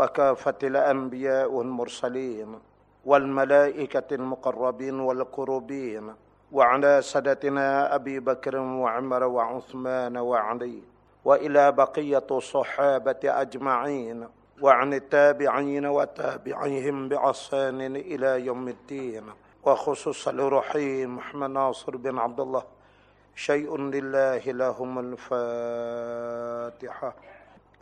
وكافة الأنبياء والمرسلين والملائكة المقربين والقربين وعلى سادتنا أبي بكر وعمر وعثمان وعلي وإلى بقية الصحابة أجمعين وعن التابعين وتابعيهم بإحسان إلى يوم الدين وخصوصا لرحيم محمد ناصر بن عبد الله. شيء لله لهم الفاتحة.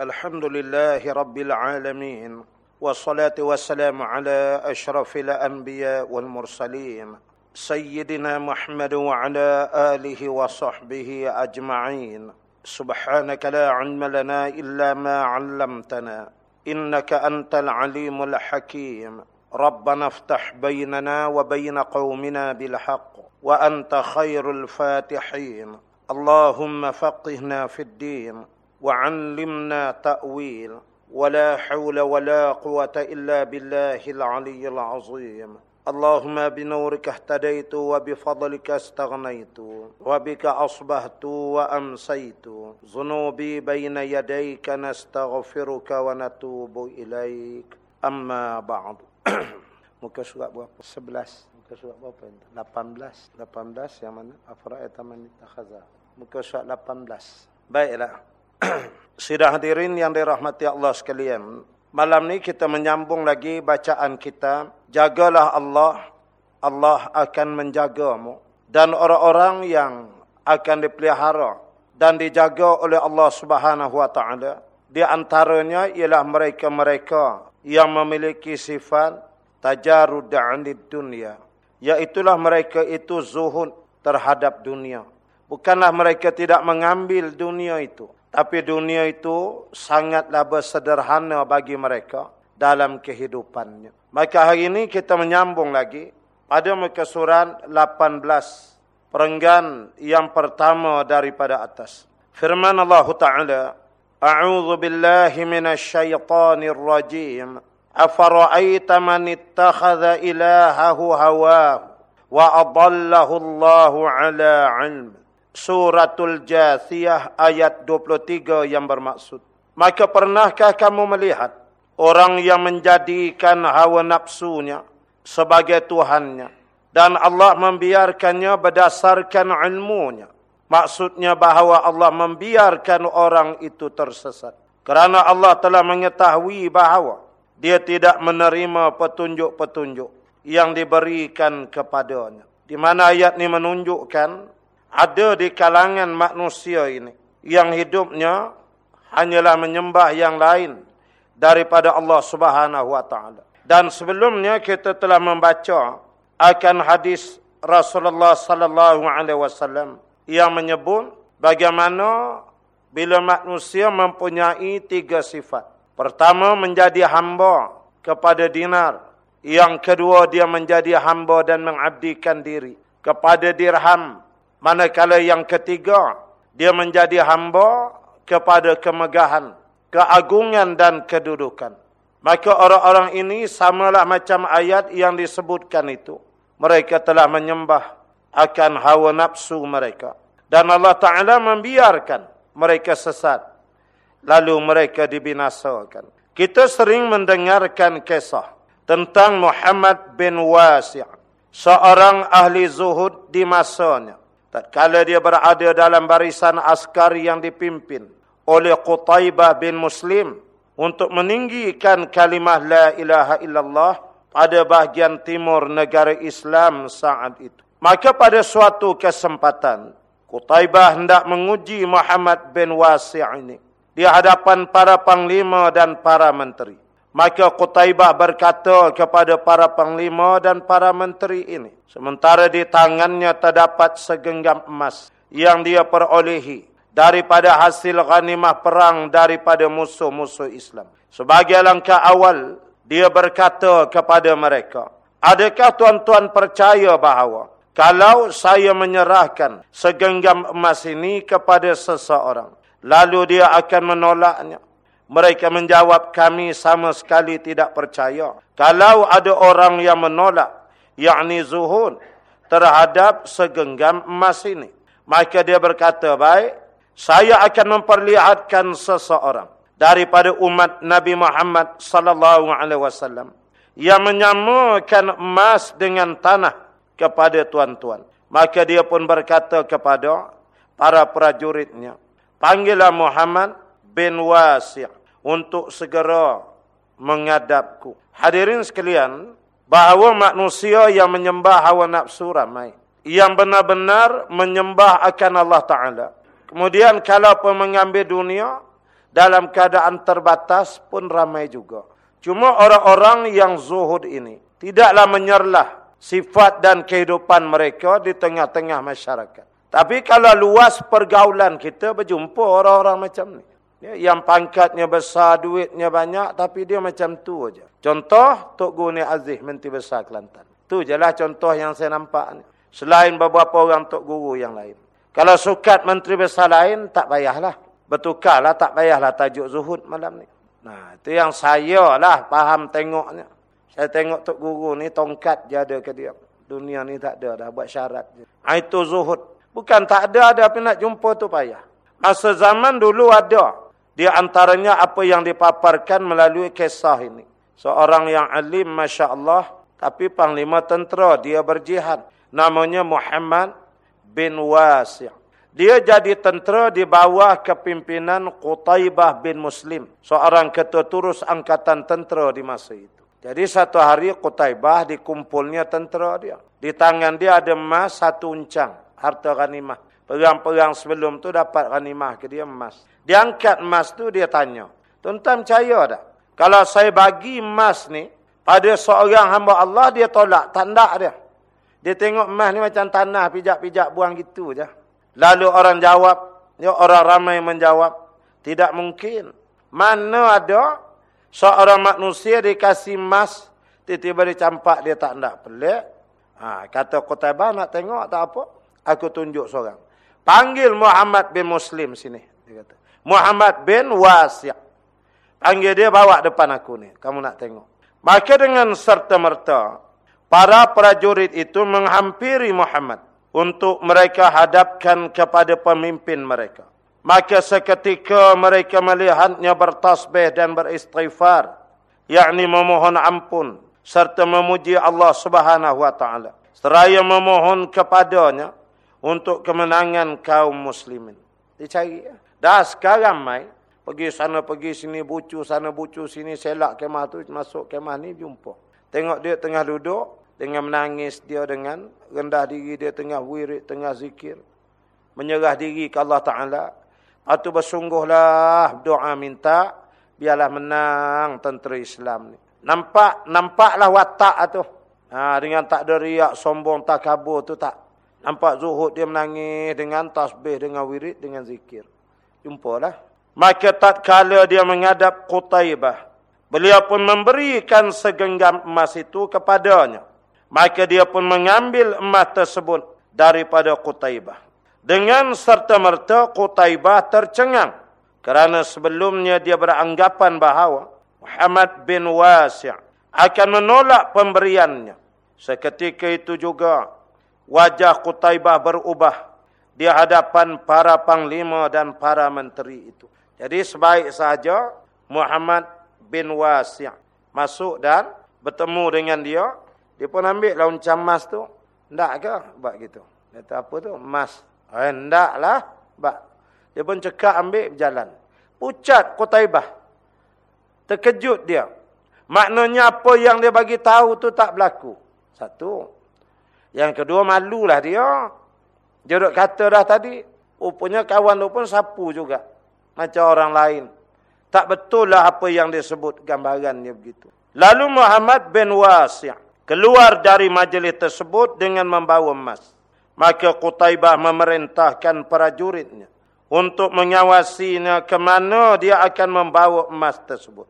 الحمد لله رب العالمين والصلاة والسلام على أشرف الأنبياء والمرسلين سيدنا محمد وعلى آله وصحبه أجمعين. سبحانك لا علم لنا إلا ما علمتنا إنك أنت العليم الحكيم. ربنا افتح بيننا وبين قومنا بالحق وأنت خير الفاتحين. اللهم فقهنا في الدين. وعلمنا تأويل ولا حول ولا قوة إلا بالله العلي العظيم اللهم بنورك اهتديت وبفضلك استغنيت وبك أصبحت وأمسيت ذنوبي بين يديك نستغفرك ونتوب إليك أما بعد Muka surat berapa? 11. Muka surat berapa? 18. 18 yang mana? Afra'ita man ittakhadha. Muka surat 18. Baiklah. Sidang hadirin yang dirahmati Allah sekalian. Malam ni kita menyambung lagi bacaan kita. Jagalah Allah. Allah akan menjagamu. Dan orang-orang yang akan dipelihara dan dijaga oleh Allah Taala. Di antaranya ialah mereka-mereka yang memiliki sifat tajarud anid dunia. Iaitulah mereka itu zuhud terhadap dunia. Bukanlah mereka tidak mengambil dunia itu. Tapi dunia itu sangatlah bersederhana bagi mereka dalam kehidupannya. Maka hari ini kita menyambung lagi pada muka surat 18. Perenggan yang pertama daripada atas. Firman Allah Ta'ala. A'udhu billahi minasyaitanir rajim. Afara'aita man ittakhadha ilahahu hawahu. Wa adallahu Allahu ala ilm. Suratul Jathiyah ayat 23 yang bermaksud. Maka pernahkah kamu melihat orang yang menjadikan hawa nafsunya sebagai Tuhannya. Dan Allah membiarkannya berdasarkan ilmunya. Maksudnya bahawa Allah membiarkan orang itu tersesat. Kerana Allah telah mengetahui bahawa dia tidak menerima petunjuk-petunjuk yang diberikan kepadanya. Di mana ayat ini menunjukkan ada di kalangan manusia ini yang hidupnya hanyalah menyembah yang lain daripada Allah Subhanahu wa taala. Dan sebelumnya kita telah membaca akan hadis Rasulullah sallallahu alaihi wasallam yang menyebut bagaimana bila manusia mempunyai tiga sifat. Pertama menjadi hamba kepada dinar. Yang kedua dia menjadi hamba dan mengabdikan diri kepada dirham Manakala yang ketiga, dia menjadi hamba kepada kemegahan, keagungan dan kedudukan. Maka orang-orang ini samalah macam ayat yang disebutkan itu. Mereka telah menyembah akan hawa nafsu mereka. Dan Allah Ta'ala membiarkan mereka sesat. Lalu mereka dibinasakan. Kita sering mendengarkan kisah tentang Muhammad bin Wasi' seorang ahli zuhud di masanya. Tatkala dia berada dalam barisan askar yang dipimpin oleh Qutaibah bin Muslim untuk meninggikan kalimah la ilaha illallah pada bahagian timur negara Islam saat itu. Maka pada suatu kesempatan Qutaibah hendak menguji Muhammad bin Wasi' ini di hadapan para panglima dan para menteri. Maka Qutaibah berkata kepada para panglima dan para menteri ini. Sementara di tangannya terdapat segenggam emas yang dia perolehi daripada hasil ghanimah perang daripada musuh-musuh Islam. Sebagai langkah awal, dia berkata kepada mereka, Adakah tuan-tuan percaya bahawa kalau saya menyerahkan segenggam emas ini kepada seseorang, lalu dia akan menolaknya, mereka menjawab kami sama sekali tidak percaya. Kalau ada orang yang menolak, yakni zuhud, terhadap segenggam emas ini. Maka dia berkata, baik, saya akan memperlihatkan seseorang. daripada umat Nabi Muhammad sallallahu alaihi wasallam yang menyamakan emas dengan tanah kepada tuan-tuan. Maka dia pun berkata kepada para prajuritnya, panggillah Muhammad bin Wasi' untuk segera menghadapku. Hadirin sekalian, bahawa manusia yang menyembah hawa nafsu ramai. Yang benar-benar menyembah akan Allah Ta'ala. Kemudian kalau pun mengambil dunia, dalam keadaan terbatas pun ramai juga. Cuma orang-orang yang zuhud ini, tidaklah menyerlah sifat dan kehidupan mereka di tengah-tengah masyarakat. Tapi kalau luas pergaulan kita berjumpa orang-orang macam ni. Ya, yang pangkatnya besar, duitnya banyak, tapi dia macam tu aja. Contoh, Tok Guni Aziz, Menteri Besar Kelantan. Tu je lah contoh yang saya nampak ni. Selain beberapa orang Tok Guru yang lain. Kalau sukat Menteri Besar lain, tak payahlah. Bertukarlah, tak payahlah tajuk zuhud malam ni. Nah, itu yang saya lah faham tengoknya. Saya tengok Tok Guru ni, tongkat je ada ke dia. Dunia ni tak ada dah, buat syarat je. Ha, itu zuhud. Bukan tak ada, ada tapi nak jumpa tu payah. Masa zaman dulu ada. Di antaranya apa yang dipaparkan melalui kisah ini. Seorang yang alim, Masya Allah. Tapi panglima tentera, dia berjihad. Namanya Muhammad bin Wasi' Dia jadi tentera di bawah kepimpinan Qutaibah bin Muslim. Seorang ketua turus angkatan tentera di masa itu. Jadi satu hari Qutaibah dikumpulnya tentera dia. Di tangan dia ada emas satu uncang. Harta ghanimah. Perang-perang sebelum tu dapat ghanimah ke dia emas. Dia angkat emas tu dia tanya. Tuan-tuan percaya tak? Kalau saya bagi emas ni pada seorang hamba Allah dia tolak. Tanda dia. Dia tengok emas ni macam tanah pijak-pijak buang gitu je. Lalu orang jawab. Ya, orang ramai menjawab. Tidak mungkin. Mana ada seorang manusia dikasih emas. Tiba-tiba dia campak dia tak nak pelik. Ha, kata Qutaibah nak tengok tak apa. Aku tunjuk seorang. Panggil Muhammad bin Muslim sini. Dia kata. Muhammad bin Wasi'. Panggil dia bawa depan aku ni. Kamu nak tengok. Maka dengan serta-merta. Para prajurit itu menghampiri Muhammad. Untuk mereka hadapkan kepada pemimpin mereka. Maka seketika mereka melihatnya bertasbih dan beristighfar. Yakni memohon ampun. Serta memuji Allah subhanahu wa ta'ala. Seraya memohon kepadanya untuk kemenangan kaum muslimin. Dicari ya. Dah sekarang mai pergi sana pergi sini bucu sana bucu sini selak kemah tu masuk kemah ni jumpa. Tengok dia tengah duduk dengan menangis dia dengan rendah diri dia tengah wirid tengah zikir. Menyerah diri ke Allah Taala. Atau bersungguhlah doa minta biarlah menang tentera Islam ni. Nampak nampaklah watak tu. Ha, dengan tak ada riak sombong takabur tu tak Nampak zuhud dia menangis dengan tasbih, dengan wirid, dengan zikir. Jumpalah. Maka tak kala dia menghadap Qutaibah. Beliau pun memberikan segenggam emas itu kepadanya. Maka dia pun mengambil emas tersebut daripada Qutaibah. Dengan serta-merta Qutaibah tercengang. Kerana sebelumnya dia beranggapan bahawa Muhammad bin Wasi' akan menolak pemberiannya. Seketika itu juga wajah Qutaibah berubah di hadapan para panglima dan para menteri itu. Jadi sebaik saja Muhammad bin Wasi' masuk dan bertemu dengan dia, dia pun ambil launcam emas tu. Ndak ke buat gitu? Kata apa tu? Emas. Eh, ndaklah, bak. Dia pun cekak ambil berjalan. Pucat Qutaibah. Terkejut dia. Maknanya apa yang dia bagi tahu tu tak berlaku. Satu. Yang kedua malulah dia. Dia kata dah tadi. Rupanya kawan tu pun sapu juga. Macam orang lain. Tak betul lah apa yang dia sebut gambarannya begitu. Lalu Muhammad bin Wasi' keluar dari majlis tersebut dengan membawa emas. Maka Qutaibah memerintahkan prajuritnya untuk mengawasinya ke mana dia akan membawa emas tersebut.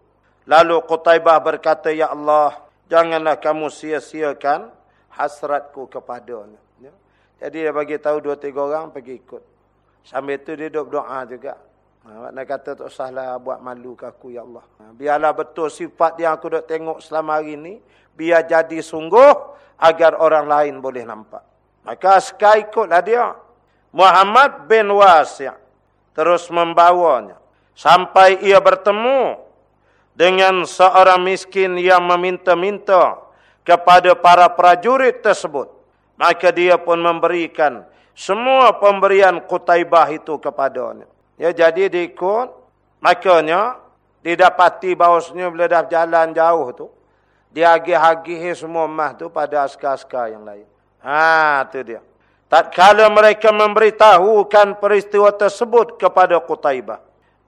Lalu Qutaibah berkata, Ya Allah, janganlah kamu sia-siakan hasratku kepadanya. Ya. Jadi dia bagi tahu dua tiga orang pergi ikut. Sambil itu dia duduk doa juga. Ha, nak kata tak usahlah buat malu ke aku ya Allah. Ha, biarlah betul sifat yang aku duk tengok selama hari ini. Biar jadi sungguh agar orang lain boleh nampak. Maka sekali ikutlah dia. Muhammad bin Wasi' terus membawanya. Sampai ia bertemu dengan seorang miskin yang meminta-minta kepada para prajurit tersebut. Maka dia pun memberikan semua pemberian Qutaibah itu kepadanya. Ya, jadi dia ikut. Makanya, didapati bahawasanya bila dah jalan jauh tu, dia agih-agih semua emas tu pada askar-askar yang lain. Ha, tu dia. Tak kala mereka memberitahukan peristiwa tersebut kepada Qutaibah.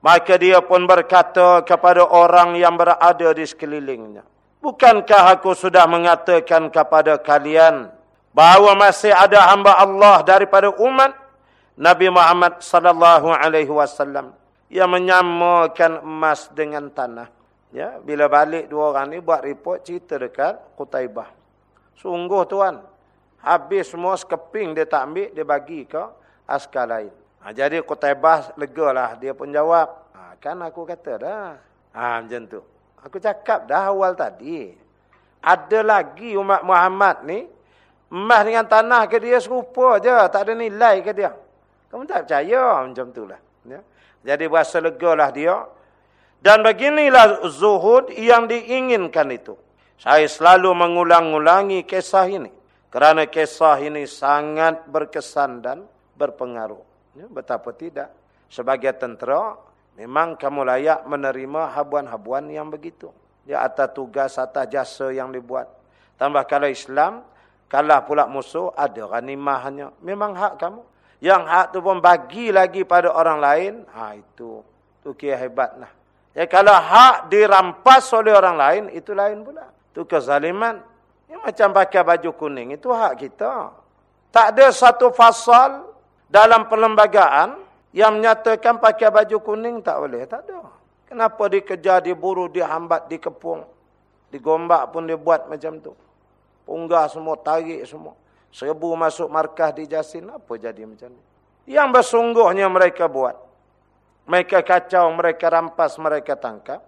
Maka dia pun berkata kepada orang yang berada di sekelilingnya. Bukankah aku sudah mengatakan kepada kalian bahawa masih ada hamba Allah daripada umat Nabi Muhammad sallallahu alaihi wasallam yang menyamakan emas dengan tanah. Ya, bila balik dua orang ni buat report cerita dekat Qutaibah. Sungguh tuan, habis semua sekeping dia tak ambil, dia bagi ke askar lain. Ha, jadi Qutaibah legalah dia pun jawab. Ha, kan aku kata dah. Ha, macam tu. Aku cakap dah awal tadi. Ada lagi umat Muhammad ni. Emas dengan tanah ke dia serupa je. Tak ada nilai ke dia. Kamu tak percaya macam tu lah. Ya. Jadi berasa legalah dia. Dan beginilah zuhud yang diinginkan itu. Saya selalu mengulang-ulangi kisah ini. Kerana kisah ini sangat berkesan dan berpengaruh. Ya, betapa tidak. Sebagai tentera, memang kamu layak menerima habuan-habuan yang begitu. Ya, atas tugas, atas jasa yang dibuat. Tambah kalau Islam, kalah pula musuh, ada ranimahnya. Memang hak kamu. Yang hak tu pun bagi lagi pada orang lain, ha, itu. Itu kira hebat lah. Ya, kalau hak dirampas oleh orang lain, itu lain pula. Itu kezaliman. Ya, macam pakai baju kuning, itu hak kita. Tak ada satu fasal dalam perlembagaan yang menyatakan pakai baju kuning tak boleh. Tak ada. Kenapa dikejar, diburu, dihambat, dikepung. Digombak pun dibuat macam tu. Punggah semua, tarik semua. Seribu masuk markah di Jasin. Apa jadi macam ni? Yang bersungguhnya mereka buat. Mereka kacau, mereka rampas, mereka tangkap.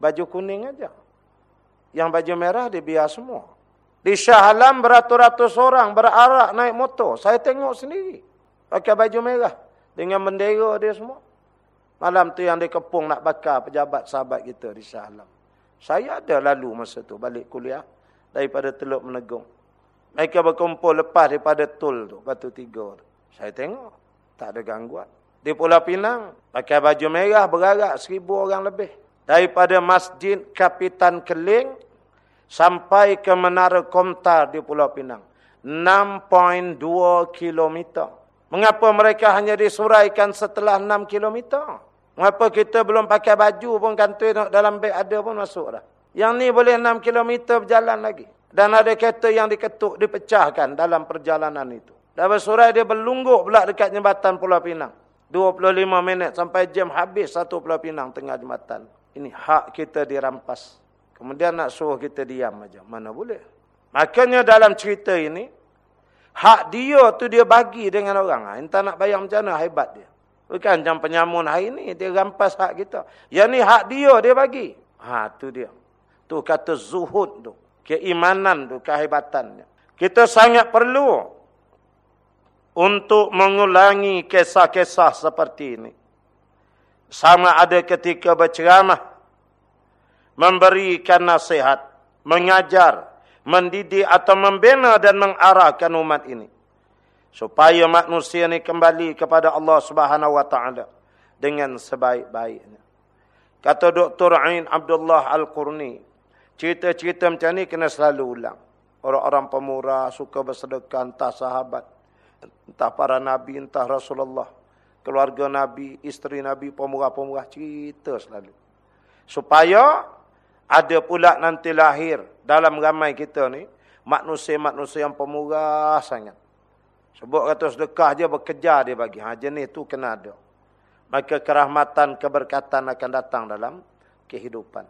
Baju kuning aja. Yang baju merah dibiar semua. Di Shah Alam beratus-ratus orang berarak naik motor. Saya tengok sendiri. Pakai baju merah. Dengan bendera dia semua. Malam tu yang dikepung nak bakar pejabat sahabat kita di Shah Alam. Saya ada lalu masa tu balik kuliah. Daripada Teluk Menegung. Mereka berkumpul lepas daripada Tul tu. Batu Tiga tu. Saya tengok. Tak ada gangguan. Di Pulau Pinang. Pakai baju merah berarak seribu orang lebih. Daripada Masjid Kapitan Keling. Sampai ke Menara Komtar di Pulau Pinang. 6.2 kilometer. Mengapa mereka hanya disuraikan setelah 6 km? Mengapa kita belum pakai baju pun kantoi dalam beg ada pun masuk dah. Yang ni boleh 6 km berjalan lagi. Dan ada kereta yang diketuk, dipecahkan dalam perjalanan itu. Dan bersurai dia berlungguk pula dekat jembatan Pulau Pinang. 25 minit sampai jam habis satu Pulau Pinang tengah jembatan. Ini hak kita dirampas. Kemudian nak suruh kita diam aja. Mana boleh. Makanya dalam cerita ini, Hak dia tu dia bagi dengan orang. Entah nak bayar macam mana hebat dia. Bukan macam penyamun hari ni. Dia rampas hak kita. Yang ni hak dia dia bagi. Ha tu dia. Tu kata zuhud tu. Keimanan tu kehebatannya. Kita sangat perlu. Untuk mengulangi kisah-kisah seperti ini. Sama ada ketika berceramah. Memberikan nasihat. Mengajar mendidik atau membina dan mengarahkan umat ini. Supaya manusia ini kembali kepada Allah Subhanahu wa taala dengan sebaik-baiknya. Kata Dr. Ain Abdullah Al-Qurni cerita-cerita macam ni kena selalu ulang. Orang-orang pemurah suka bersedekah entah sahabat entah para nabi entah Rasulullah keluarga nabi isteri nabi pemurah-pemurah cerita selalu. Supaya ada pula nanti lahir dalam ramai kita ni. Manusia-manusia yang pemurah sangat. Sebut kata sedekah je bekerja dia bagi. Ha, jenis tu kena ada. Maka kerahmatan, keberkatan akan datang dalam kehidupan.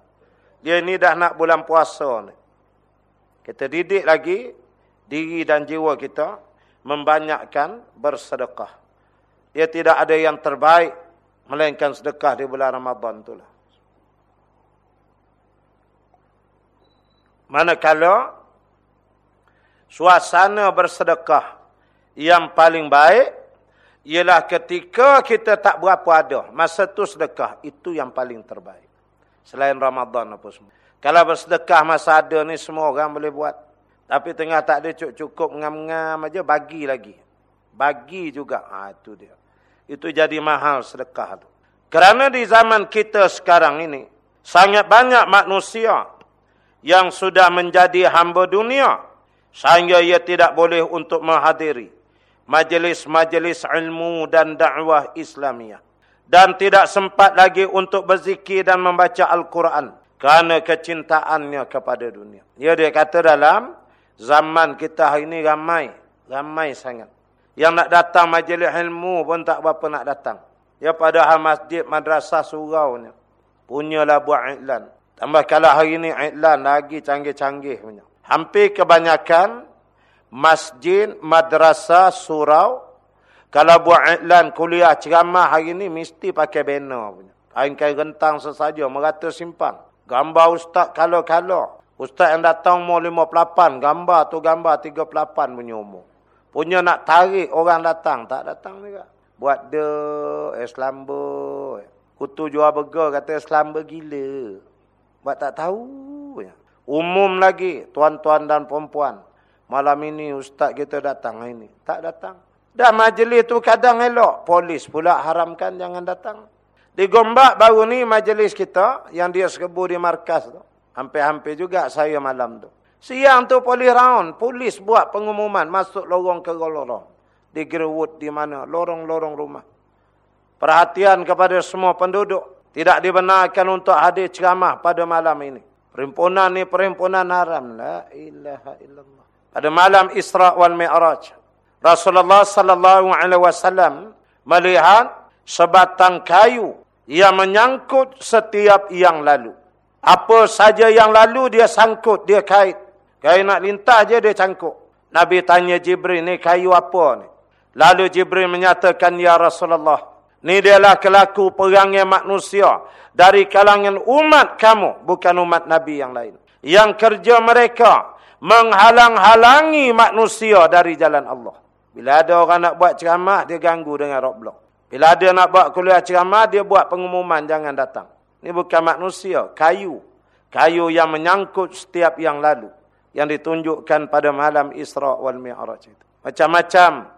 Dia ni dah nak bulan puasa ni. Kita didik lagi diri dan jiwa kita membanyakkan bersedekah. Dia tidak ada yang terbaik melainkan sedekah di bulan Ramadan itulah. Manakala suasana bersedekah yang paling baik ialah ketika kita tak berapa ada. Masa tu sedekah. Itu yang paling terbaik. Selain Ramadan apa semua. Kalau bersedekah masa ada ni semua orang boleh buat. Tapi tengah tak ada cukup ngam-ngam aja bagi lagi. Bagi juga. Ha, itu dia. Itu jadi mahal sedekah tu. Kerana di zaman kita sekarang ini. Sangat banyak manusia. Yang sudah menjadi hamba dunia. Sehingga ia tidak boleh untuk menghadiri. Majlis-majlis ilmu dan dakwah Islamiah. Dan tidak sempat lagi untuk berzikir dan membaca Al-Quran. Kerana kecintaannya kepada dunia. Ya dia kata dalam zaman kita hari ini ramai. Ramai sangat. Yang nak datang majlis ilmu pun tak berapa nak datang. Ya padahal masjid madrasah surau ni. Punyalah buat iklan. Tambah kalau hari ini iklan lagi canggih-canggih punya. Hampir kebanyakan masjid madrasah surau. Kalau buat iklan kuliah ceramah hari ini mesti pakai banner. Kain-kain rentang sesaja merata simpang. Gambar ustaz kalau-kalau. Ustaz yang datang umur 58. Gambar tu gambar 38 punya umur. Punya nak tarik orang datang. Tak datang juga. Buat de Islam ber. Kutu jual burger kata Islam gila. Buat tak tahu. Umum lagi. Tuan-tuan dan perempuan. Malam ini ustaz kita datang ini. Tak datang. Dan majlis tu kadang elok. Polis pula haramkan jangan datang. Di Gombak baru ni majlis kita yang dia serbu di markas tu. Hampir-hampir juga saya malam tu. Siang tu polis round, polis buat pengumuman masuk lorong ke lorong. Di Greenwood di mana, lorong-lorong rumah. Perhatian kepada semua penduduk. Tidak dibenarkan untuk hadir ceramah pada malam ini. Perhimpunan ni perhimpunan haram. La ilaha illallah. Pada malam Isra' wal Mi'raj. Rasulullah sallallahu alaihi wasallam melihat sebatang kayu ia menyangkut setiap yang lalu. Apa saja yang lalu dia sangkut, dia kait. Kayu nak lintas je dia cangkuk. Nabi tanya Jibril, ni kayu apa ni? Lalu Jibril menyatakan, Ya Rasulullah, ni dialah kelaku perangnya manusia dari kalangan umat kamu, bukan umat Nabi yang lain. Yang kerja mereka menghalang-halangi manusia dari jalan Allah. Bila ada orang nak buat ceramah, dia ganggu dengan roadblock. Bila dia nak buat kuliah ceramah, dia buat pengumuman jangan datang. Ini bukan manusia, kayu. Kayu yang menyangkut setiap yang lalu. Yang ditunjukkan pada malam Isra' wal Mi'raj. Macam-macam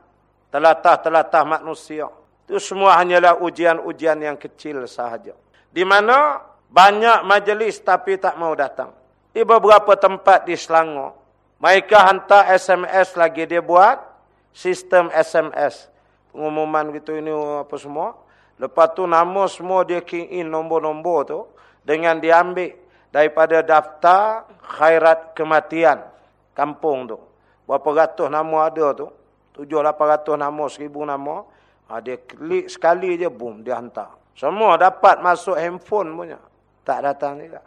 telatah-telatah manusia. Itu semua hanyalah ujian-ujian yang kecil sahaja. Di mana banyak majlis tapi tak mau datang. Di beberapa tempat di Selangor. Mereka hantar SMS lagi dia buat sistem SMS pengumuman gitu ini apa semua. Lepas tu nama semua dia key in nombor-nombor tu dengan diambil daripada daftar khairat kematian kampung tu. Berapa ratus nama ada tu? Tujuh lapan ratus nama, seribu nama. Ha, dia klik sekali je, boom, dia hantar. Semua dapat masuk handphone punya. Tak datang juga.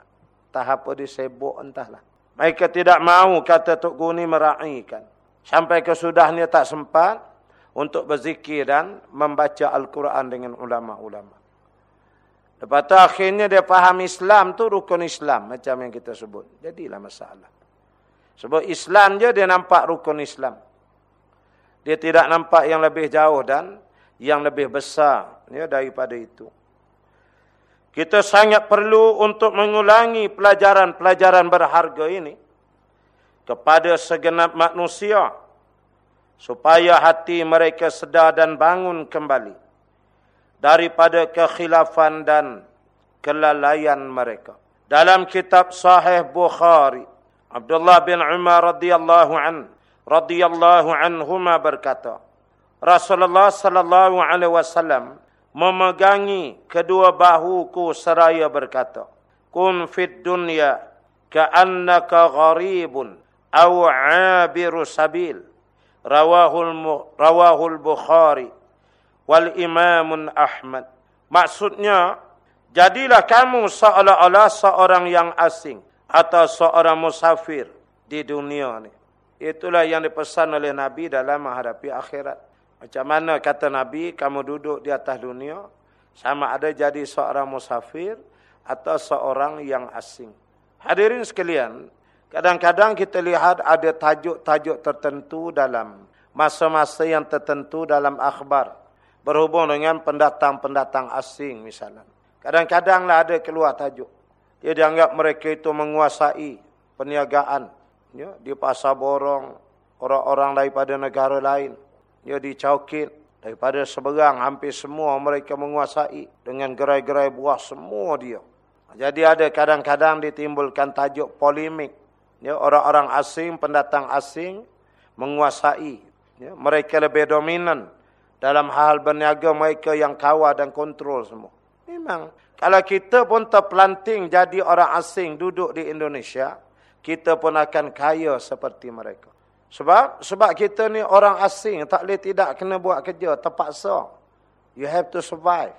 Tak apa dia sibuk entahlah. Mereka tidak mahu kata Tok Guni meraihkan. Sampai kesudahnya tak sempat untuk berzikir dan membaca Al-Quran dengan ulama-ulama. Lepas tu akhirnya dia faham Islam tu rukun Islam macam yang kita sebut. Jadilah masalah. Sebab Islam je dia nampak rukun Islam. Dia tidak nampak yang lebih jauh dan yang lebih besar ya, daripada itu. Kita sangat perlu untuk mengulangi pelajaran-pelajaran berharga ini kepada segenap manusia supaya hati mereka sedar dan bangun kembali daripada kekhilafan dan kelalaian mereka. Dalam kitab Sahih Bukhari, Abdullah bin Umar radhiyallahu an radhiyallahu anhuma berkata, Rasulullah sallallahu alaihi wasallam memegangi kedua bahuku seraya berkata, "Kun fid dunya ka'annaka gharibun aw 'abiru sabil." rawahul rawahul Bukhari wal Imam Ahmad. Maksudnya jadilah kamu seolah-olah seorang yang asing atau seorang musafir di dunia ni. Itulah yang dipesan oleh Nabi dalam menghadapi akhirat. Macam mana kata Nabi kamu duduk di atas dunia sama ada jadi seorang musafir atau seorang yang asing. Hadirin sekalian, Kadang-kadang kita lihat ada tajuk-tajuk tertentu dalam masa-masa yang tertentu dalam akhbar. berhubung dengan pendatang-pendatang asing misalnya. Kadang-kadanglah ada keluar tajuk. Dia dianggap mereka itu menguasai perniagaan. Ya, di pasar borong, orang-orang daripada negara lain. Ya, di Caukit, daripada seberang, hampir semua mereka menguasai. Dengan gerai-gerai buah, semua dia. Jadi ada kadang-kadang ditimbulkan tajuk polemik. Ya, orang-orang asing, pendatang asing menguasai. Ya, mereka lebih dominan dalam hal berniaga mereka yang kawal dan kontrol semua. Memang. Kalau kita pun terpelanting jadi orang asing duduk di Indonesia, kita pun akan kaya seperti mereka. Sebab sebab kita ni orang asing, tak boleh tidak kena buat kerja, terpaksa. You have to survive.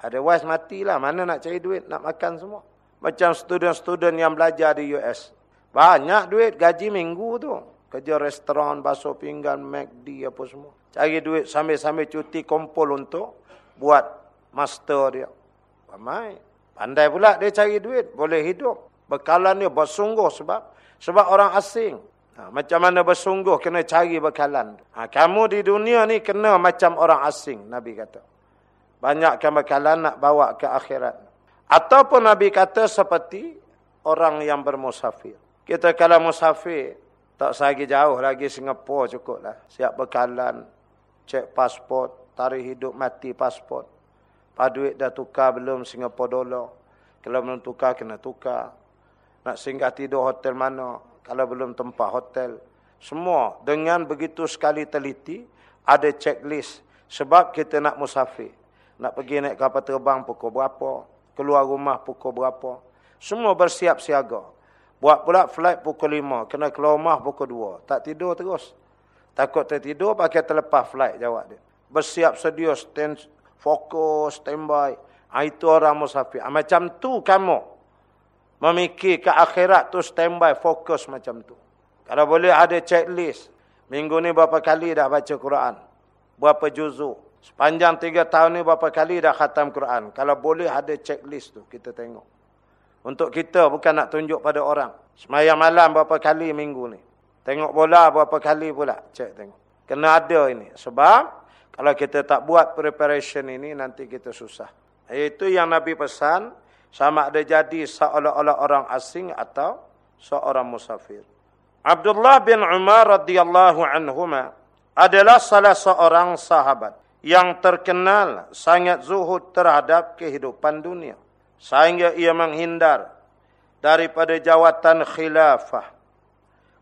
Otherwise matilah, mana nak cari duit, nak makan semua. Macam student-student yang belajar di US. Banyak duit, gaji minggu tu. Kerja restoran, basuh pinggan, McD, apa semua. Cari duit sambil-sambil cuti kumpul untuk buat master dia. Ramai. Pandai pula dia cari duit. Boleh hidup. Bekalan dia bersungguh sebab sebab orang asing. Ha, macam mana bersungguh kena cari bekalan. Ha, kamu di dunia ni kena macam orang asing. Nabi kata. Banyakkan bekalan nak bawa ke akhirat. Ataupun Nabi kata seperti orang yang bermusafir. Kita kalau musafir. Tak lagi jauh lagi Singapura cukup lah. Siap bekalan. Cek pasport. Tarikh hidup mati pasport. Pak duit dah tukar belum Singapura dolar. Kalau belum tukar, kena tukar. Nak singgah tidur hotel mana. Kalau belum tempat hotel. Semua dengan begitu sekali teliti. Ada checklist. Sebab kita nak musafir. Nak pergi naik kapal terbang pukul berapa. Keluar rumah pukul berapa. Semua bersiap siaga. Buat pula flight pukul 5. Kena keluar rumah pukul 2. Tak tidur terus. Takut tertidur pakai terlepas flight jawab dia. Bersiap sedia stand, fokus, standby. Ha, itu orang musafir. Ha, macam tu kamu. Memikir ke akhirat tu standby, fokus macam tu. Kalau boleh ada checklist. Minggu ni berapa kali dah baca Quran. Berapa juzuk. Sepanjang tiga tahun ni berapa kali dah khatam Quran. Kalau boleh ada checklist tu kita tengok. Untuk kita bukan nak tunjuk pada orang. Semayang malam berapa kali minggu ni. Tengok bola berapa kali pula. Cek tengok. Kena ada ini. Sebab kalau kita tak buat preparation ini, nanti kita susah. Itu yang Nabi pesan, sama ada jadi seolah-olah orang asing atau seorang musafir. Abdullah bin Umar radhiyallahu anhuma adalah salah seorang sahabat yang terkenal sangat zuhud terhadap kehidupan dunia. Sehingga ia menghindar daripada jawatan khilafah.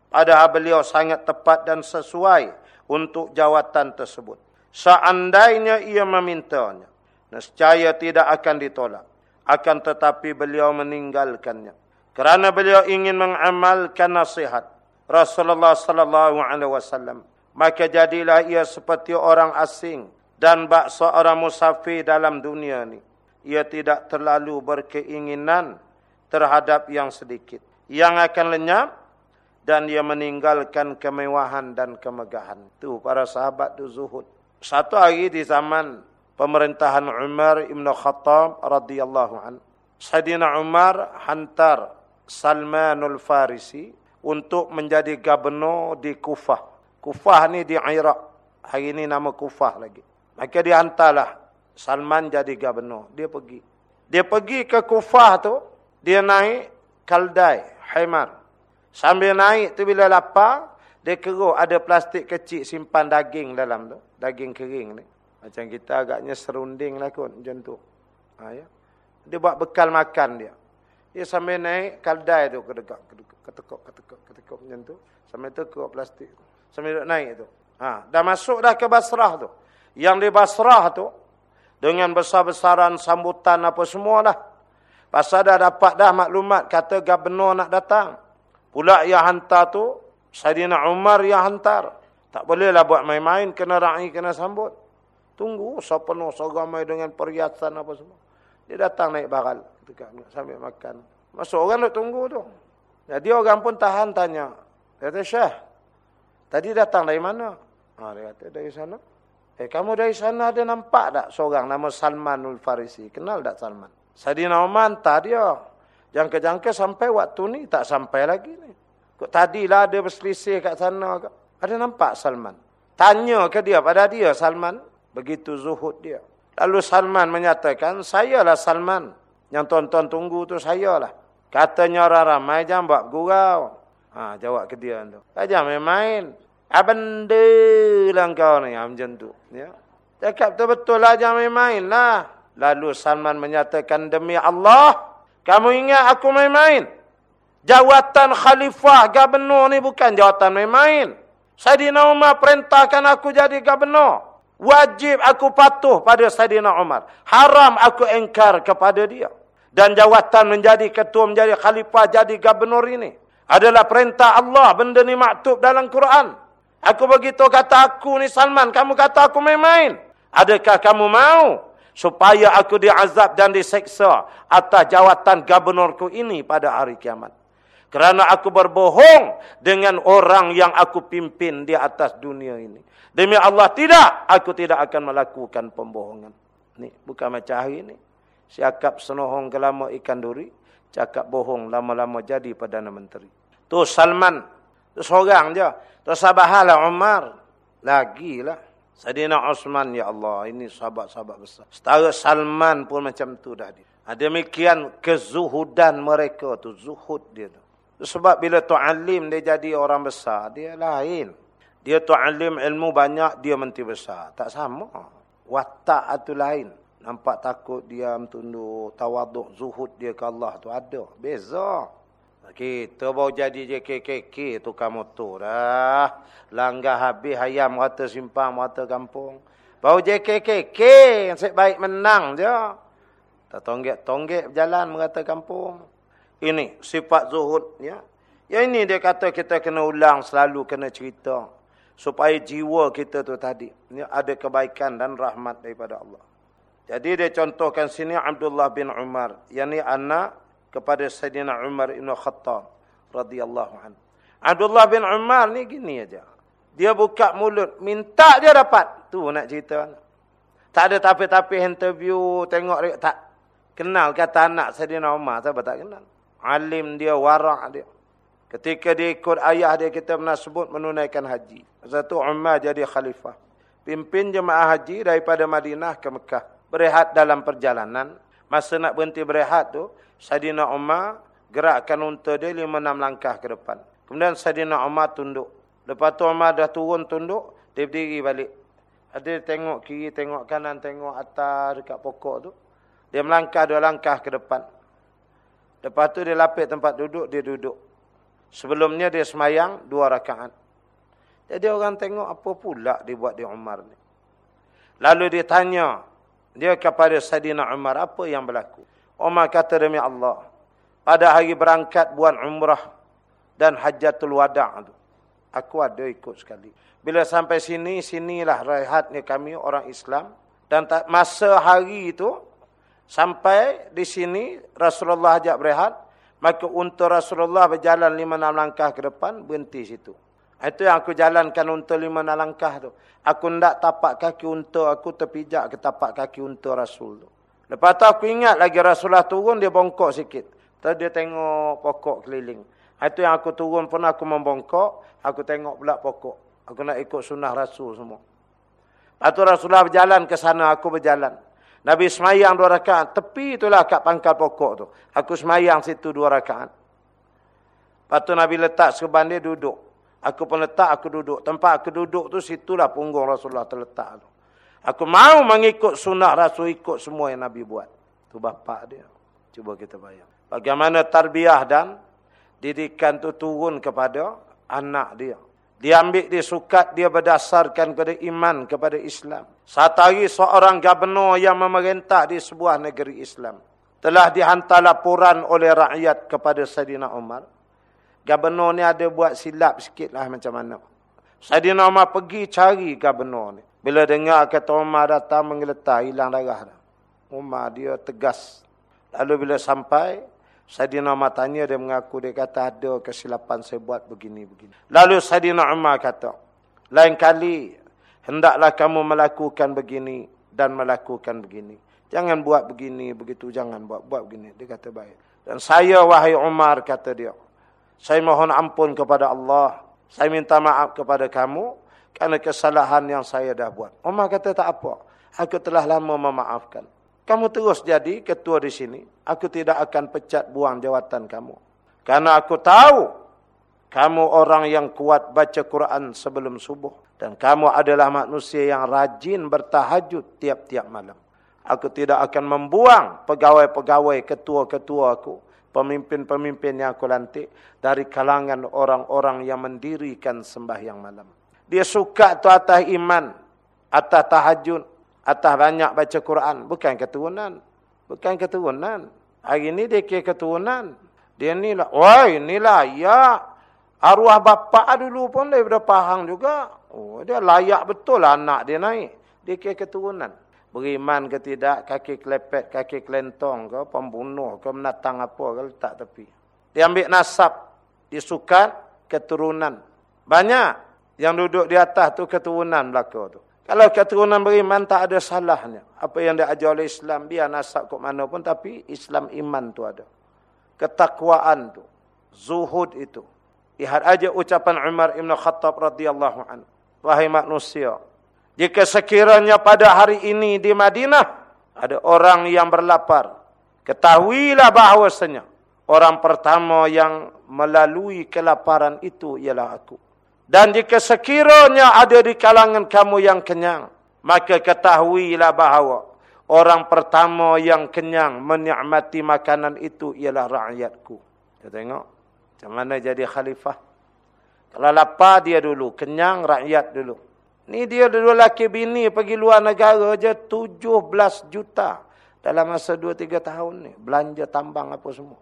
Padahal beliau sangat tepat dan sesuai untuk jawatan tersebut. Seandainya ia memintanya, nescaya tidak akan ditolak. Akan tetapi beliau meninggalkannya. Kerana beliau ingin mengamalkan nasihat Rasulullah sallallahu alaihi wasallam, maka jadilah ia seperti orang asing dan bak seorang musafir dalam dunia ini. Ia tidak terlalu berkeinginan terhadap yang sedikit. Yang akan lenyap dan ia meninggalkan kemewahan dan kemegahan. Itu para sahabat itu zuhud. Satu hari di zaman pemerintahan Umar Ibn Khattab radhiyallahu an, Sayyidina Umar hantar Salmanul Farisi untuk menjadi gubernur di Kufah. Kufah ni di Iraq. Hari ini nama Kufah lagi. Maka dia hantarlah Salman jadi gubernur. Dia pergi. Dia pergi ke Kufah tu, dia naik kaldai, haimar. Sambil naik tu bila lapar, dia keruk ada plastik kecil simpan daging dalam tu. Daging kering ni. Macam kita agaknya serunding lah kot macam tu. Ha, ya? Dia buat bekal makan dia. Dia sambil naik kaldai tu kedekak, kedekak, ketekuk, ketekuk, ketekuk macam tu. Sambil tu keruk plastik. Sambil duduk naik tu. Ha, dah masuk dah ke Basrah tu. Yang di Basrah tu, dengan besar-besaran sambutan apa semua dah. Pasal dah dapat dah maklumat kata gubernur nak datang. Pula yang hantar tu, Sayyidina Umar yang hantar. Tak bolehlah buat main-main, kena ra'i, kena sambut. Tunggu, sepenuh seramai dengan perhiasan apa semua. Dia datang naik baral, dekat sambil makan. Masuk orang nak tunggu tu. Jadi orang pun tahan tanya. Dia kata, Syah, tadi datang dari mana? Ha, dia kata, dari sana. Eh, kamu dari sana ada nampak tak seorang nama Salmanul Farisi? Kenal tak Salman? Sayyidina Umar hantar dia. Jangka-jangka sampai waktu ni, tak sampai lagi ni. Kok tadilah ada berselisih kat sana? Ada nampak Salman? Tanya ke dia pada dia Salman? Begitu zuhud dia. Lalu Salman menyatakan, saya lah Salman. Yang tuan-tuan tunggu tu saya lah. Katanya orang ramai jangan buat gurau. Ha, jawab ke dia tu. Jangan main-main. Apa benda lah kau ni? Ha, macam tu. Ya. Cakap betul-betul lah jangan main-main lah. Lalu Salman menyatakan demi Allah. Kamu ingat aku main-main? Jawatan khalifah gubernur ni bukan jawatan main-main. Saidina Umar perintahkan aku jadi gubernur. Wajib aku patuh pada Saidina Umar. Haram aku engkar kepada dia. Dan jawatan menjadi ketua, menjadi khalifah, jadi gubernur ini. Adalah perintah Allah. Benda ni maktub dalam Quran. Aku begitu kata aku ni Salman. Kamu kata aku main-main. Adakah kamu mau supaya aku diazab dan diseksa atas jawatan gubernurku ini pada hari kiamat. Kerana aku berbohong dengan orang yang aku pimpin di atas dunia ini. Demi Allah tidak, aku tidak akan melakukan pembohongan. Ni bukan macam hari ini. Siakap senohong kelama ikan duri, cakap bohong lama-lama jadi Perdana Menteri. Tu Salman, tu seorang je. Tu sahabat Umar. Lagilah. Saidina Osman ya Allah ini sahabat-sahabat besar. Setara Salman pun macam tu dah dia. Ha, demikian kezuhudan mereka tu zuhud dia tu. Sebab bila tu alim dia jadi orang besar dia lain. Dia tu alim ilmu banyak dia menti besar. Tak sama. Watak itu lain. Nampak takut dia tunduk tawaduk zuhud dia ke Allah tu ada. Beza. Kita baru jadi JKKK tukar motor dah. Langgar habis ayam rata simpang rata kampung. Baru JKKK yang baik menang je. Tak tonggek-tonggek berjalan merata kampung. Ini sifat zuhud. Ya. Yang ini dia kata kita kena ulang selalu kena cerita. Supaya jiwa kita tu tadi. Ya, ada kebaikan dan rahmat daripada Allah. Jadi dia contohkan sini Abdullah bin Umar. Yang ini anak kepada Sayyidina Umar Ibn Khattab radhiyallahu anhu. Abdullah bin Umar ni gini aja. Dia buka mulut, minta dia dapat. Tu nak cerita. Tak ada tapi-tapi interview, tengok tak kenal kata anak Sayyidina Umar, siapa tak kenal. Alim dia, warak dia. Ketika dia ikut ayah dia, kita pernah sebut menunaikan haji. Satu Umar jadi khalifah. Pimpin jemaah haji daripada Madinah ke Mekah. Berehat dalam perjalanan. Masa nak berhenti berehat tu, Saidina Umar gerakkan unta dia lima enam langkah ke depan. Kemudian Saidina Umar tunduk. Lepas tu Umar dah turun tunduk, dia berdiri balik. Ada tengok kiri, tengok kanan, tengok atas dekat pokok tu. Dia melangkah dua langkah ke depan. Lepas tu dia lapik tempat duduk, dia duduk. Sebelumnya dia semayang dua rakaat. Jadi orang tengok apa pula dia buat di Umar ni. Lalu dia tanya dia kepada Saidina Umar apa yang berlaku. Umar kata demi Allah. Pada hari berangkat buat umrah dan hajatul wada' tu. Aku ada ikut sekali. Bila sampai sini, sinilah rehatnya kami orang Islam. Dan masa hari itu, sampai di sini Rasulullah ajak berehat. Maka untuk Rasulullah berjalan lima enam langkah ke depan, berhenti situ. Itu yang aku jalankan lima enam langkah tu. Aku tidak tapak kaki untuk aku terpijak ke tapak kaki untuk Rasul tu. Lepas tu aku ingat lagi Rasulullah turun, dia bongkok sikit. Terus dia tengok pokok keliling. Itu yang aku turun pun aku membongkok, aku tengok pula pokok. Aku nak ikut sunnah Rasul semua. Lepas tu Rasulullah berjalan ke sana, aku berjalan. Nabi semayang dua rakaat. Tepi itulah kat pangkal pokok tu. Aku semayang situ dua rakaat. Lepas tu Nabi letak sekeban dia duduk. Aku pun letak, aku duduk. Tempat aku duduk tu, situlah punggung Rasulullah terletak tu. Aku mau mengikut sunnah Rasul ikut semua yang Nabi buat. Tu bapa dia. Cuba kita bayang. Bagaimana tarbiyah dan didikan tu turun kepada anak dia. Dia ambil dia sukat dia berdasarkan kepada iman kepada Islam. Satu hari seorang gubernur yang memerintah di sebuah negeri Islam. Telah dihantar laporan oleh rakyat kepada Sayyidina Umar. Gubernur ni ada buat silap sikit lah macam mana. Sayyidina Umar pergi cari gubernur ni. Bila dengar kata Umar datang menggeletar, hilang darah. Umar dia tegas. Lalu bila sampai, Saidina Umar tanya, dia mengaku, dia kata ada kesilapan saya buat begini-begini. Lalu Saidina Umar kata, lain kali, hendaklah kamu melakukan begini dan melakukan begini. Jangan buat begini, begitu, jangan buat buat begini. Dia kata baik. Dan saya, wahai Umar, kata dia, saya mohon ampun kepada Allah. Saya minta maaf kepada kamu Kerana kesalahan yang saya dah buat. Umar kata tak apa. Aku telah lama memaafkan. Kamu terus jadi ketua di sini. Aku tidak akan pecat buang jawatan kamu. Karena aku tahu. Kamu orang yang kuat baca Quran sebelum subuh. Dan kamu adalah manusia yang rajin bertahajud tiap-tiap malam. Aku tidak akan membuang pegawai-pegawai ketua-ketua aku. Pemimpin-pemimpin yang aku lantik. Dari kalangan orang-orang yang mendirikan sembahyang malam. Dia suka tu atas iman, atas tahajud, atas banyak baca Quran. Bukan keturunan. Bukan keturunan. Hari ini dia kira keturunan. Dia ni lah. Wah inilah ya. Arwah bapa dulu pun dia dah faham juga. Oh, dia layak betul lah anak dia naik. Dia kira keturunan. Beriman ke tidak, kaki kelepet, kaki kelentong ke, pembunuh ke, menatang apa ke, letak tepi. Dia ambil nasab, disukat keturunan. Banyak. Yang duduk di atas tu keturunan belaka tu. Kalau keturunan beriman tak ada salahnya. Apa yang diajar oleh Islam, biar nasab ke mana pun. Tapi Islam iman tu ada. Ketakwaan tu. Zuhud itu. Lihat aja ucapan Umar Ibn Khattab radhiyallahu anhu. Wahai manusia. Jika sekiranya pada hari ini di Madinah. Ada orang yang berlapar. Ketahuilah bahawasanya. Orang pertama yang melalui kelaparan itu ialah aku. Dan jika sekiranya ada di kalangan kamu yang kenyang, maka ketahuilah bahawa orang pertama yang kenyang menikmati makanan itu ialah rakyatku. Kita tengok macam mana jadi khalifah. Kalau lapar dia dulu, kenyang rakyat dulu. Ni dia dulu laki bini pergi luar negara je 17 juta dalam masa 2-3 tahun ni. Belanja tambang apa semua.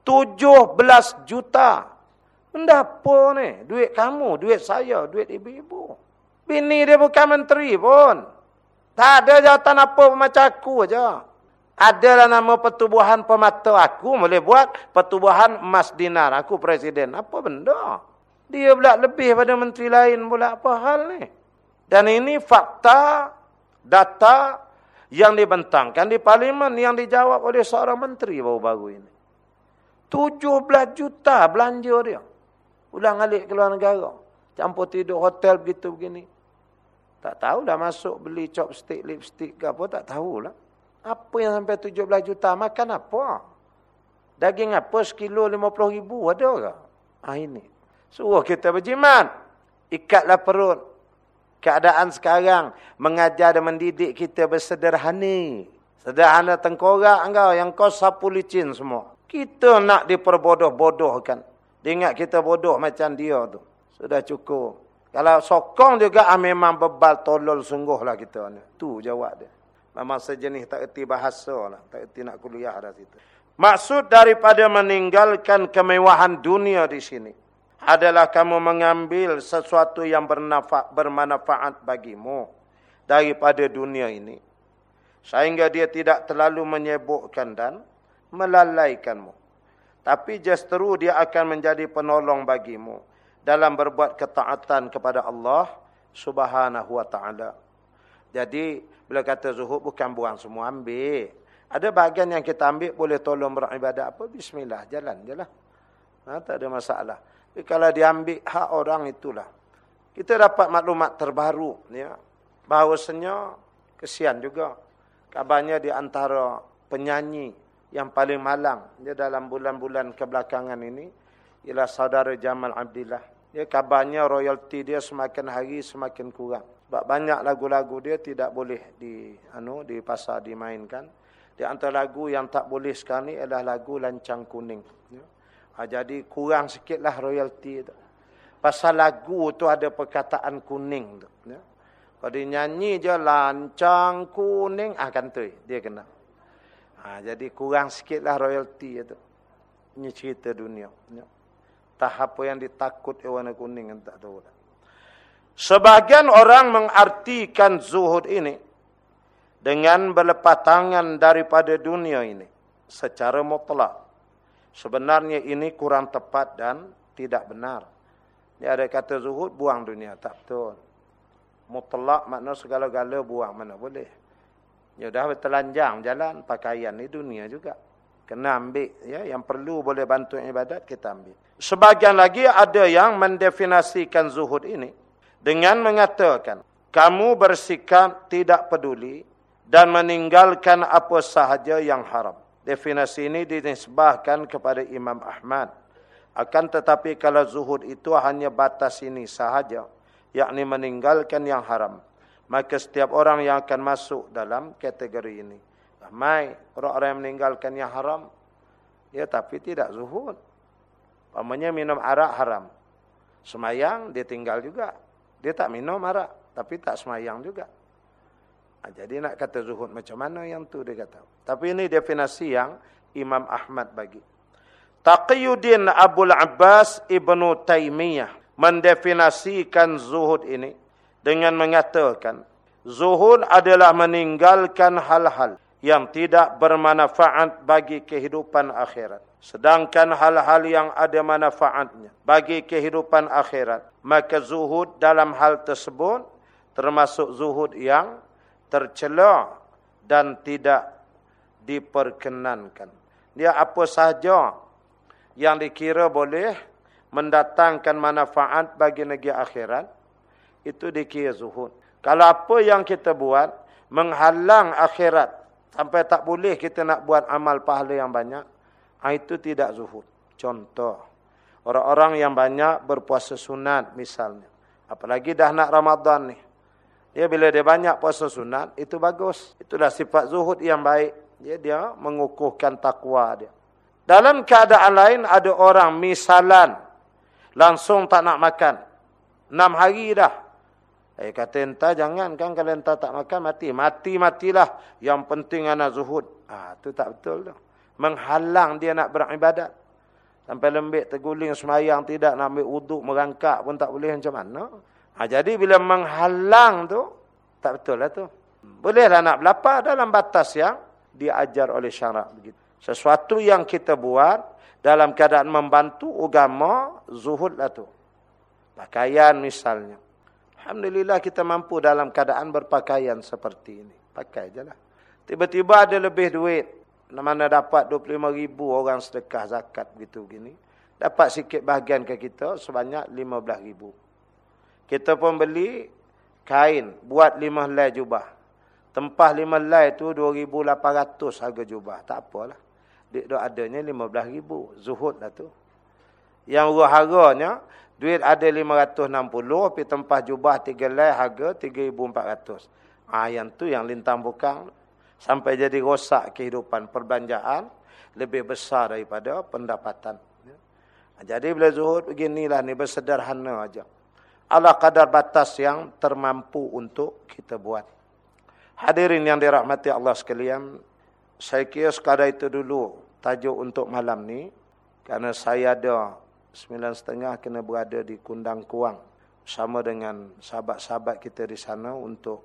17 juta. Benda apa ni? Duit kamu, duit saya, duit ibu-ibu. Bini dia bukan menteri pun. Tak ada jawatan apa macam aku aja. Adalah nama pertubuhan pemata aku boleh buat pertubuhan emas dinar. Aku presiden. Apa benda? Dia pula lebih pada menteri lain pula apa hal ni? Dan ini fakta, data yang dibentangkan di parlimen yang dijawab oleh seorang menteri baru-baru ini. 17 juta belanja dia. Ulang alik keluar negara. Campur tidur hotel begitu begini. Tak tahu dah masuk beli chopstick, lipstick ke apa. Tak tahulah. Apa yang sampai 17 juta makan apa? Daging apa sekilo 50 ribu ada ke? Ah ini. Suruh kita berjimat. Ikatlah perut. Keadaan sekarang mengajar dan mendidik kita bersederhana. Sederhana tengkorak engkau yang kau sapu licin semua. Kita nak diperbodoh-bodohkan. Dia ingat kita bodoh macam dia tu. Sudah cukup. Kalau sokong juga ah, memang bebal tolol sungguh lah kita. Tu jawab dia. Memang sejenis tak erti bahasa lah. Tak erti nak kuliah dah situ. Maksud daripada meninggalkan kemewahan dunia di sini. Adalah kamu mengambil sesuatu yang bermanfaat bagimu. Daripada dunia ini. Sehingga dia tidak terlalu menyebukkan dan melalaikanmu. Tapi justeru dia akan menjadi penolong bagimu dalam berbuat ketaatan kepada Allah Subhanahu wa taala. Jadi bila kata zuhud bukan buang semua ambil. Ada bahagian yang kita ambil boleh tolong beribadat apa bismillah jalan jelah. Ha, tak ada masalah. Tapi kalau diambil hak orang itulah. Kita dapat maklumat terbaru ya. Bahawasanya kesian juga kabarnya di antara penyanyi yang paling malang dia dalam bulan-bulan kebelakangan ini ialah saudara Jamal Abdillah. Dia kabarnya royalti dia semakin hari semakin kurang. Sebab banyak lagu-lagu dia tidak boleh di anu di pasar dimainkan. Di antara lagu yang tak boleh sekarang ni adalah lagu Lancang Kuning. Ya. Ha, jadi kurang sikitlah royalti tu. Pasal lagu tu ada perkataan kuning tu. Ya. Kalau dia nyanyi je Lancang Kuning, ah kan tu dia kena. Ha, jadi kurang sikitlah royalti itu. Ini cerita dunia. Ya. Tahap yang ditakut warna kuning yang tak tahu. Sebagian orang mengartikan zuhud ini dengan berlepas tangan daripada dunia ini secara mutlak. Sebenarnya ini kurang tepat dan tidak benar. Dia ada kata zuhud buang dunia tak betul. Mutlak makna segala-gala buang mana boleh. Ya dah bertelanjang jalan pakaian ni dunia juga. Kena ambil ya yang perlu boleh bantu ibadat kita ambil. Sebagian lagi ada yang mendefinisikan zuhud ini dengan mengatakan kamu bersikap tidak peduli dan meninggalkan apa sahaja yang haram. Definisi ini dinisbahkan kepada Imam Ahmad. Akan tetapi kalau zuhud itu hanya batas ini sahaja, yakni meninggalkan yang haram, maka setiap orang yang akan masuk dalam kategori ini. Ramai orang-orang yang meninggalkan yang haram, ya tapi tidak zuhud. Pamannya minum arak haram. Semayang dia tinggal juga. Dia tak minum arak, tapi tak semayang juga. Ha, jadi nak kata zuhud macam mana yang tu dia kata. Tapi ini definisi yang Imam Ahmad bagi. Taqiyuddin Abdul Abbas Ibnu Taimiyah mendefinisikan zuhud ini dengan mengatakan zuhud adalah meninggalkan hal-hal yang tidak bermanfaat bagi kehidupan akhirat. Sedangkan hal-hal yang ada manfaatnya bagi kehidupan akhirat, maka zuhud dalam hal tersebut termasuk zuhud yang tercela dan tidak diperkenankan. Dia apa sahaja yang dikira boleh mendatangkan manfaat bagi negeri akhirat, itu dikira zuhud. Kalau apa yang kita buat menghalang akhirat, sampai tak boleh kita nak buat amal pahala yang banyak, ah, itu tidak zuhud. Contoh, orang-orang yang banyak berpuasa sunat misalnya. Apalagi dah nak Ramadan ni. Ya bila dia banyak puasa sunat itu bagus. Itulah sifat zuhud yang baik. Ya dia mengukuhkan takwa dia. Dalam keadaan lain ada orang misalan langsung tak nak makan. Enam hari dah. Eh kata entah jangan kan kalau entah tak makan mati. Mati-matilah. Yang penting anak zuhud. Ah tu tak betul tu. Menghalang dia nak beribadat. Sampai lembik terguling semayang tidak nak ambil uduk merangkak pun tak boleh macam mana. Ha, jadi bila menghalang tu, tak betul lah tu. Bolehlah nak berlapar dalam batas yang diajar oleh syarak. Begitu. Sesuatu yang kita buat dalam keadaan membantu agama, zuhud lah tu. Pakaian misalnya. Alhamdulillah kita mampu dalam keadaan berpakaian seperti ini. Pakai je lah. Tiba-tiba ada lebih duit. Mana dapat 25 ribu orang sedekah zakat begitu gini. Dapat sikit bahagian ke kita sebanyak 15 ribu. Kita pun beli kain buat lima helai jubah. Tempah lima helai tu 2,800 harga jubah. Tak apalah. Dok adanya 15,000. Zuhud lah tu. Yang harganya, duit ada 560 tapi tempah jubah tiga helai harga 3,400. Ah yang tu yang lintang bukang. Sampai jadi rosak kehidupan perbelanjaan. Lebih besar daripada pendapatan. Jadi bila zuhud beginilah ni bersederhana aja ala kadar batas yang termampu untuk kita buat. Hadirin yang dirahmati Allah sekalian, saya kira sekadar itu dulu tajuk untuk malam ni kerana saya ada sembilan setengah kena berada di Kundang Kuang bersama dengan sahabat-sahabat kita di sana untuk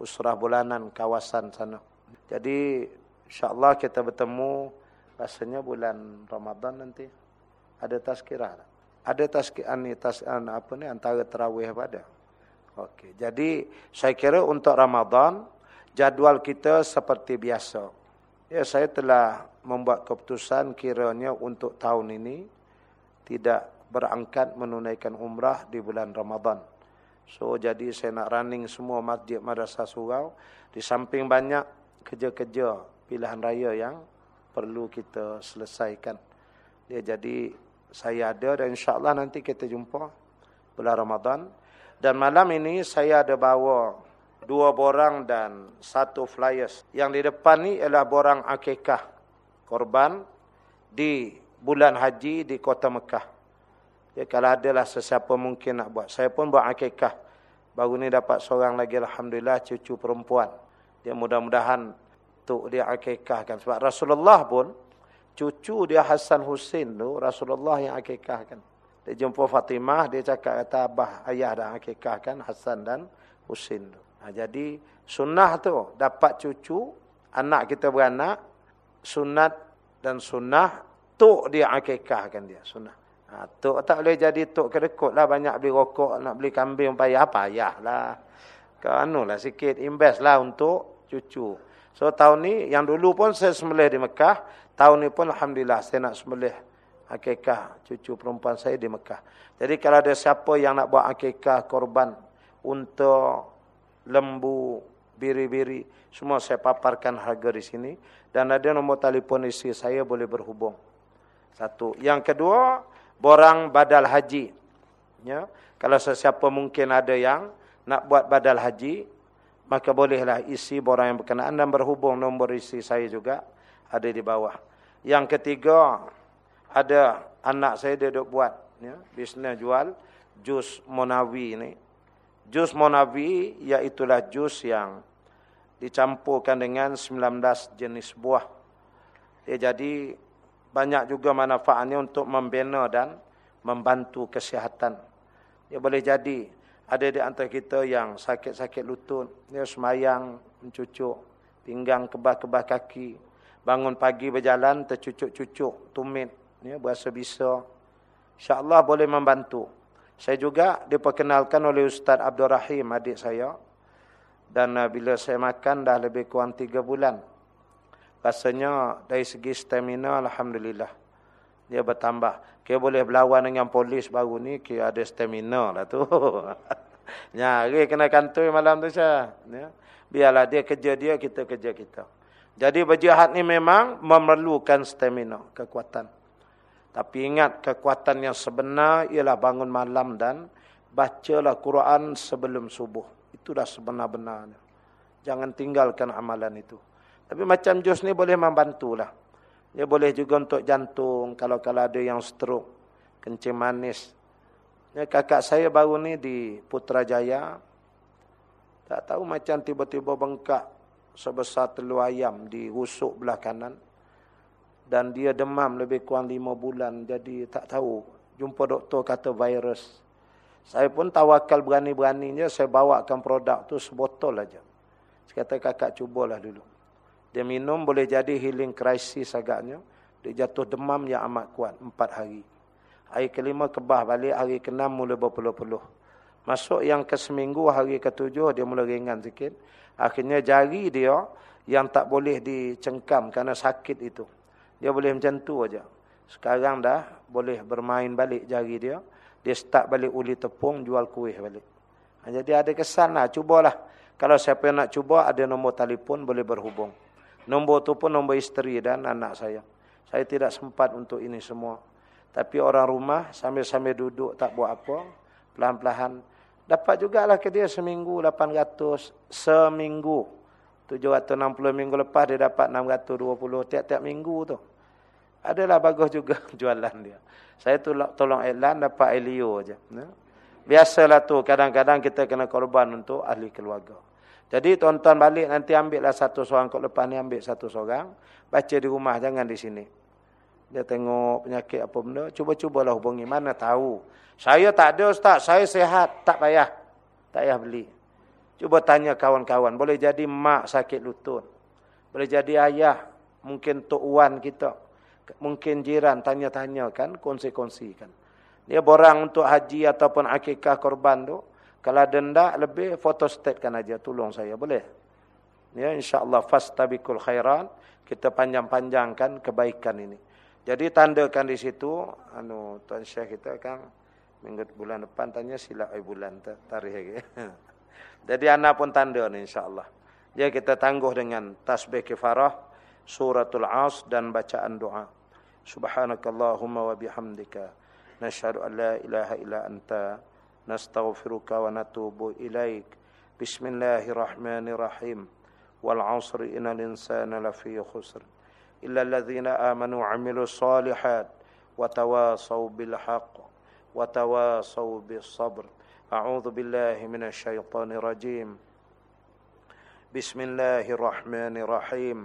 usrah bulanan kawasan sana. Jadi insya-Allah kita bertemu rasanya bulan Ramadan nanti. Ada tazkirah tak? Ada taskian ni taskian apa ni antara tarawih pada. Okey. Jadi saya kira untuk Ramadan jadual kita seperti biasa. Ya saya telah membuat keputusan kiranya untuk tahun ini tidak berangkat menunaikan umrah di bulan Ramadan. So jadi saya nak running semua masjid madrasah surau di samping banyak kerja-kerja pilihan raya yang perlu kita selesaikan. Dia jadi saya ada dan insyaAllah nanti kita jumpa bulan Ramadan. Dan malam ini saya ada bawa dua borang dan satu flyers. Yang di depan ni ialah borang akikah korban di bulan haji di kota Mekah. Ya, kalau adalah sesiapa mungkin nak buat. Saya pun buat akikah. Baru ni dapat seorang lagi Alhamdulillah cucu perempuan. Dia mudah-mudahan tu dia akikahkan. Sebab Rasulullah pun cucu dia Hasan Husin tu Rasulullah yang akikahkan. Dia jumpa Fatimah, dia cakap kata abah ayah dah akikahkan Hasan dan Husin tu. Ha, jadi sunnah tu dapat cucu, anak kita beranak, sunat dan sunnah tok dia akikahkan dia sunnah. Ha, tok tak boleh jadi tok kedekut lah banyak beli rokok, nak beli kambing payah, payah lah. Kau lah sikit invest lah untuk cucu. So tahun ni yang dulu pun saya sembelih di Mekah, tahun ni pun alhamdulillah saya nak sembelih akikah cucu perempuan saya di Mekah. Jadi kalau ada siapa yang nak buat akikah korban untuk lembu, biri-biri, semua saya paparkan harga di sini. Dan ada nombor telefon isi saya boleh berhubung. Satu. Yang kedua, borang badal haji. Ya. Kalau sesiapa mungkin ada yang nak buat badal haji, maka bolehlah isi borang yang berkenaan dan berhubung nombor isi saya juga ada di bawah. Yang ketiga, ada anak saya dia duk buat ya, bisnes jual jus monawi ini. Jus monawi iaitulah jus yang dicampurkan dengan 19 jenis buah. Dia jadi banyak juga manfaatnya untuk membina dan membantu kesihatan. Dia boleh jadi ada di antara kita yang sakit-sakit lutut, dia semayang, mencucuk, pinggang, kebah-kebah kaki, bangun pagi berjalan, tercucuk-cucuk, tumit, ya, berasa bisa. InsyaAllah boleh membantu. Saya juga diperkenalkan oleh Ustaz Abdul Rahim, adik saya. Dan uh, bila saya makan dah lebih kurang tiga bulan. Rasanya dari segi stamina, Alhamdulillah. Dia bertambah. Kita boleh berlawan dengan polis baru ni, kita ada stamina lah tu. Nyari kena kantoi malam tu saya. Ya. Biarlah dia kerja dia, kita kerja kita. Jadi berjihad ni memang memerlukan stamina, kekuatan. Tapi ingat kekuatan yang sebenar ialah bangun malam dan bacalah Quran sebelum subuh. Itulah sebenar-benarnya. Jangan tinggalkan amalan itu. Tapi macam jus ni boleh membantulah. Dia boleh juga untuk jantung kalau-kalau ada yang stroke, kencing manis. Ya, kakak saya baru ni di Putrajaya. Tak tahu macam tiba-tiba bengkak sebesar telur ayam di rusuk belah kanan dan dia demam lebih kurang lima bulan jadi tak tahu jumpa doktor kata virus saya pun tawakal berani-beraninya saya bawakan produk tu sebotol aja saya kata kakak cubalah dulu dia minum boleh jadi healing crisis agaknya dia jatuh demam yang amat kuat empat hari hari kelima kebah balik hari keenam mula berpeluh-peluh masuk yang ke seminggu hari ketujuh dia mula ringan sikit Akhirnya jari dia yang tak boleh dicengkam kerana sakit itu. Dia boleh macam tu aja. Sekarang dah boleh bermain balik jari dia. Dia start balik uli tepung, jual kuih balik. Ha, jadi ada kesan lah. Cubalah. Kalau siapa yang nak cuba, ada nombor telefon, boleh berhubung. Nombor tu pun nombor isteri dan anak saya. Saya tidak sempat untuk ini semua. Tapi orang rumah, sambil-sambil duduk, tak buat apa. Pelan-pelan Dapat jugalah ke dia seminggu 800 seminggu. 760 minggu lepas dia dapat 620 tiap-tiap minggu tu. Adalah bagus juga jualan dia. Saya tolong, tolong iklan dapat Elio je. Ya. Biasalah tu kadang-kadang kita kena korban untuk ahli keluarga. Jadi tuan-tuan balik nanti ambillah satu seorang kok lepas ni ambil satu seorang. Baca di rumah jangan di sini. Dia tengok penyakit apa benda. Cuba-cubalah hubungi. Mana tahu. Saya tak ada ustaz. Saya sehat. Tak payah. Tak payah beli. Cuba tanya kawan-kawan. Boleh jadi mak sakit lutut. Boleh jadi ayah. Mungkin Tok Wan kita. Mungkin jiran. Tanya-tanya kan. Kongsi-kongsi kan. Dia borang untuk haji ataupun akikah korban tu. Kalau denda lebih. Fotostatekan aja. Tolong saya. Boleh? Ya insyaAllah. Fastabikul khairan. Kita panjang-panjangkan kebaikan ini. Jadi tandakan di situ anu tuan Syekh kita kan minggu bulan depan tanya sila ai bulan tarikh lagi. Jadi anak pun tanda ni insya-Allah. Jadi kita tangguh dengan tasbih kifarah, suratul as dan bacaan doa. Subhanakallahumma wa bihamdika nashhadu an la ilaha illa anta nastaghfiruka wa natubu ilaik. Bismillahirrahmanirrahim. Wal 'asri innal insana lafi khusr. إلا الذين آمنوا وعملوا الصالحات وتواصوا بالحق وتواصوا بالصبر أعوذ بالله من الشيطان الرجيم بسم الله الرحمن الرحيم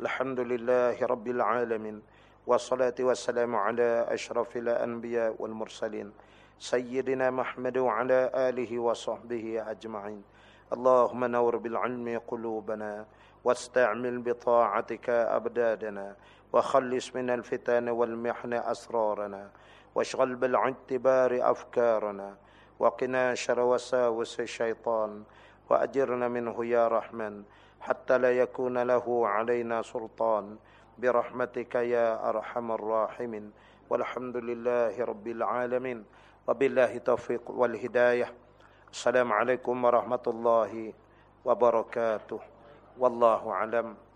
الحمد لله رب العالمين والصلاة والسلام على أشرف الأنبياء والمرسلين سيدنا محمد وعلى آله وصحبه أجمعين. اللهم نور بالعلم قلوبنا واستعمل بطاعتك أبدادنا وخلص من الفتن والمحن أسرارنا واشغل بالاعتبار أفكارنا وقنا شر وساوس الشيطان وأجرنا منه يا رحمن حتى لا يكون له علينا سلطان. برحمتك يا أرحم الراحمين. والحمد لله رب العالمين. Wabillahi taufiq wal hidayah. Assalamualaikum warahmatullahi wabarakatuh. Wallahu alam.